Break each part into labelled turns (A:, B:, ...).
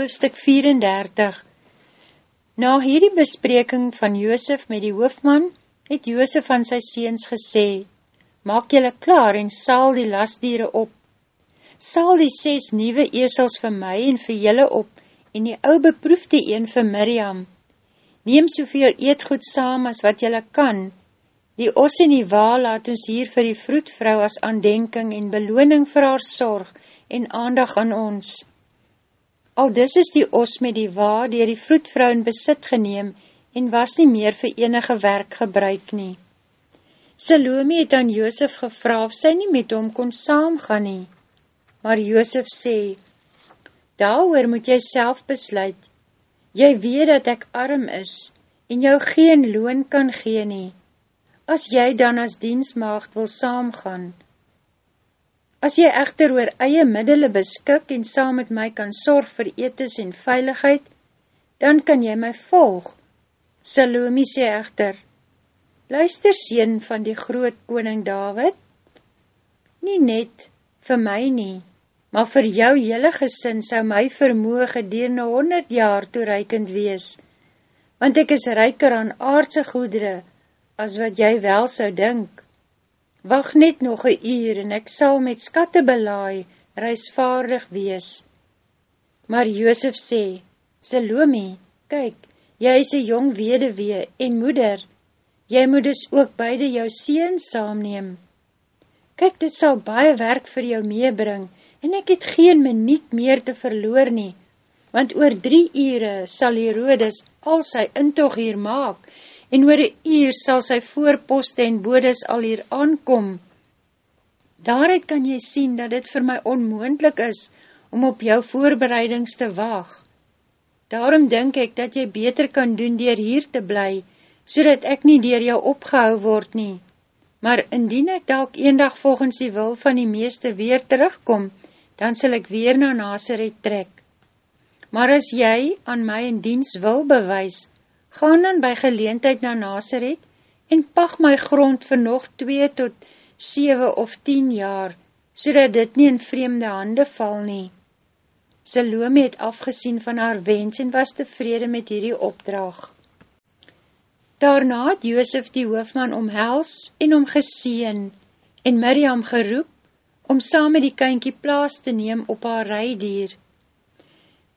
A: Hoofstuk 34 Na hierdie bespreking van Joosef met die hoofman, het Joosef aan sy seens gesê, Maak jylle klaar en saal die lastdiere op. Saal die ses nieuwe esels vir my en vir jylle op, en die ou beproefde een vir Miriam. Neem soveel eetgoed saam as wat jylle kan. Die os en die waal laat ons hier vir die vroedvrou as aandenking en beloning vir haar sorg en aandag aan ons. Al dis is die os met die wa dier die vroedvrou in besit geneem en was nie meer vir enige werk gebruik nie. Salome het aan Joosef gevra of sy nie met hom kon saamgaan nie. Maar Joosef sê, Daar moet jy self besluit. Jy weet dat ek arm is en jou geen loon kan gee nie. As jy dan as diensmaagd wil saamgaan, As jy echter oor eie middele beskik en saam met my kan sorg vir etes en veiligheid, dan kan jy my volg. Salome sê echter, luister sien van die groot koning David, nie net vir my nie, maar vir jou hele gesin sou my vermoe gedeerne honderd jaar toereikend wees, want ek is ryker aan aardse goedere, as wat jy wel sou dink. Wacht net nog een uur en ek sal met skatte belaai, reisvaardig wees. Maar Joosef sê, Salome, kyk, jy is een jong wedewee en moeder, jy moet dus ook beide jou seen saamneem. Kyk, dit sal baie werk vir jou meebring, en ek het geen minuut meer te verloor nie, want oor drie ure sal Herodes al sy intog hier maak, en oor een uur sal sy voorposte en bodes al hier aankom. Daaruit kan jy sien dat dit vir my onmoendlik is om op jou voorbereidings te waag. Daarom denk ek dat jy beter kan doen dier hier te bly, so dat ek nie dier jou opgehou word nie. Maar indien ek dalk eendag volgens die wil van die meester weer terugkom, dan sal ek weer na Nazareth trek. Maar as jy aan my in diens wil bewys, gaan dan by geleentheid na Nazareth en pag my grond vir nog 2 tot 7 of 10 jaar, so dat dit nie in vreemde hande val nie. Salome het afgesien van haar wens en was tevrede met hierdie opdrag. Daarna het Joosef die hoofman omhels en om geseen en Miriam geroep om saam met die kynkie plaas te neem op haar rijdier.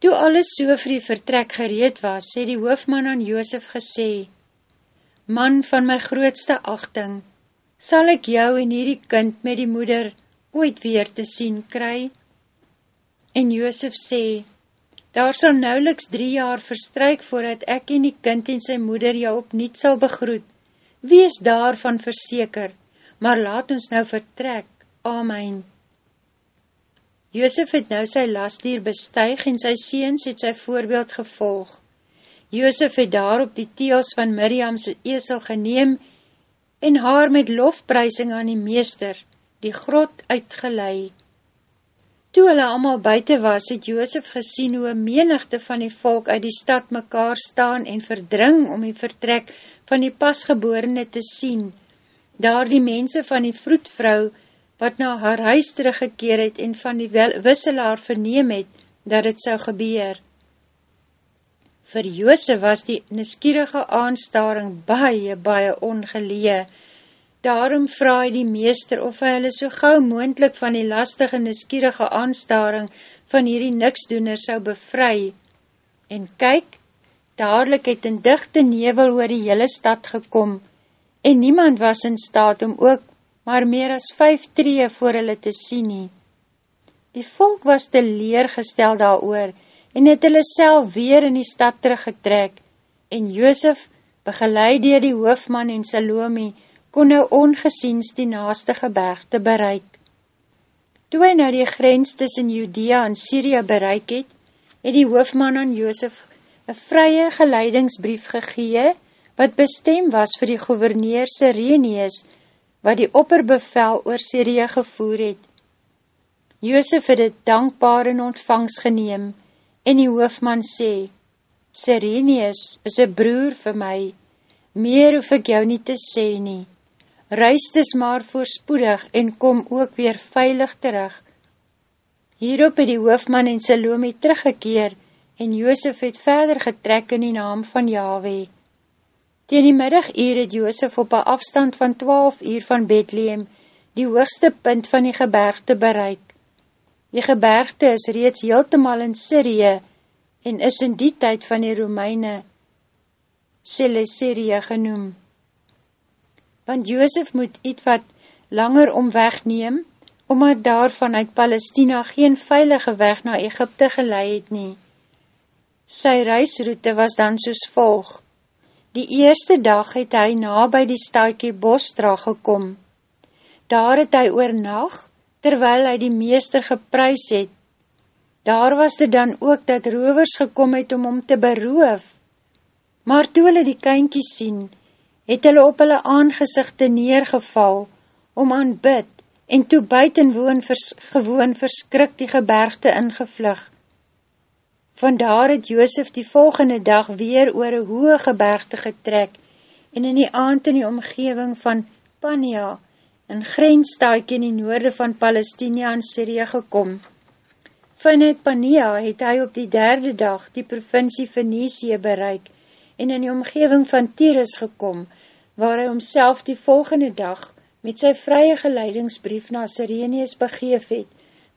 A: Toe alles so vir die vertrek gereed was, sê die hoofman aan Joosef gesê, Man van my grootste achting, sal ek jou en hierdie kind met die moeder ooit weer te sien kry? En Joosef sê, Daar sal nauweliks drie jaar verstryk voordat ek en die kind en sy moeder jou opniet sal begroet. Wees daarvan verseker, maar laat ons nou vertrek. Amen. Joosef het nou sy lastdier bestuig en sy seens het sy voorbeeld gevolg. Joosef het daarop die teels van Miriam's esel geneem en haar met lofprysing aan die meester, die grot uitgelei. Toe hulle allemaal buiten was, het Joosef gesien hoe een menigte van die volk uit die stad mekaar staan en verdring om die vertrek van die pasgeborene te sien. Daar die mense van die vroedvrou, wat na haar huis teruggekeer het en van die wisselaar verneem het, dat het sou gebeur. Vir Joose was die niskierige aanstaring baie, baie ongelee. Daarom vraag die meester of hy hulle so gauw moendlik van die lastige niskierige aanstaring van hierdie niksdoener sou bevry. En kyk, dadelijk het in dichte nevel oor die hele stad gekom, en niemand was in staat om ook maar meer as vyf tree voor hulle te sien nie. Die volk was te leergestel daar oor, en het hulle self weer in die stad teruggetrek, en Joosef, begeleid dier die hoofman en Salome, kon nou ongesiens die naaste gebergte bereik. Toe hy nou die grens tussen Judea en Syria bereik het, het die hoofman aan Joosef een vrye geleidingsbrief gegee, wat bestem was vir die gouverneur Sireneus, wat die opperbevel oor Syrië gevoer het. Joosef het het dankbaar in ontvangs geneem, en die hoofman sê, Sirenius is een broer vir my, meer hoef ek jou nie te sê nie. Ruist is maar voorspoedig en kom ook weer veilig terug. Hierop het die hoofman en Salome teruggekeer en Joosef het verder getrek in die naam van Yahweh. Tegen die middaguur het Joosef op een afstand van 12 uur van Bethlehem die hoogste punt van die gebergte bereik. Die gebergte is reeds heeltemal in Syrië en is in die tyd van die Romeine Celesyrië genoem. Want Joosef moet iets wat langer omweg neem, omdat daar vanuit Palestina geen veilige weg na Egypte geleid het nie. Sy reisroute was dan soos volg. Die eerste dag het hy na by die staakie Bostra gekom. Daar het hy oornacht, terwyl hy die meester geprys het. Daar was dit dan ook dat rovers gekom het om hom te beroof. Maar toe hulle die kynkie sien, het hulle op hulle aangezichte neergeval, om aan bid, en toe buitenwoon vers, gewoon verskrik die gebergte ingevlug. Vandaar het Joosef die volgende dag weer oor een hoge gebergte getrek, en in die aand in die omgeving van Pania, in grensstaak in die noorde van Palestina en Syrië gekom. Vanuit Pania het hy op die derde dag die provincie Venetië bereik en in die omgeving van Tyrus gekom, waar hy homself die volgende dag met sy vrye geleidingsbrief na Sirenius begeef het,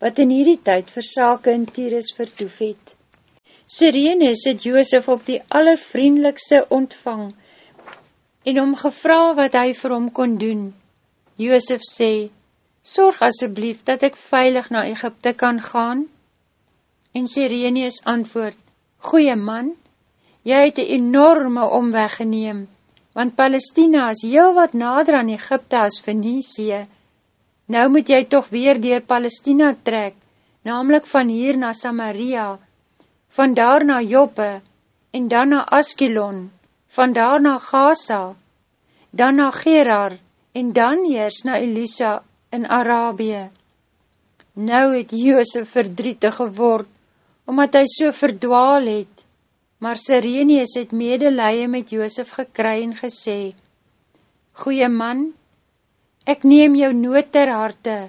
A: wat in hierdie tyd vir sake in Tyrus vertoef het. Sirenius het Joosef op die allervriendelikste ontvang en om gevra wat hy vir hom kon doen, Joosef sê, Sorg asseblief dat ek veilig na Egypte kan gaan. En Sirenius antwoord, Goeie man, jy het een enorme omweg geneem, want Palestina is heel wat nader aan Egypte as Venetië. Nou moet jy toch weer dier Palestina trek, namelijk van hier na Samaria, van daar na Joppe, en dan na Askelon, van daar na Gaza, dan na Gerar, en dan eers na Elisa in Arabië. Nou het Joosef verdrietig geword, omdat hy so verdwaal het, maar Sirenius het medelije met Joosef gekry en gesê, Goeie man, ek neem jou nood ter harte,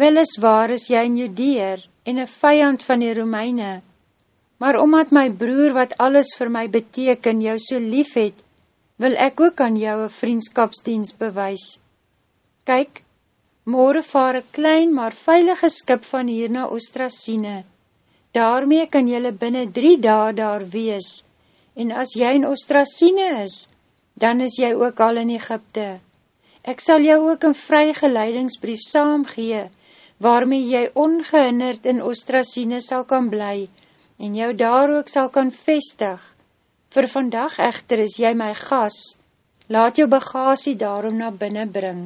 A: weliswaar is jy in Judeer en een vijand van die Romeine, maar omdat my broer wat alles vir my beteken jou so lief het, wil ek ook aan jou een vriendskapsdienst bewys. Kyk, morgen vaar een klein maar veilige skip van hier na Oostrasine. Daarmee kan jylle binnen drie dae daar wees, en as jy in Oostrasine is, dan is jy ook al in Egypte. Ek sal jou ook een vry geleidingsbrief saamgee, waarmee jy ongehinderd in Oostrasine sal kan bly, en jou daar ook sal kan vestig, Vir vandag echter is jy my gas, laat jou bagasie daarom na binnen bring.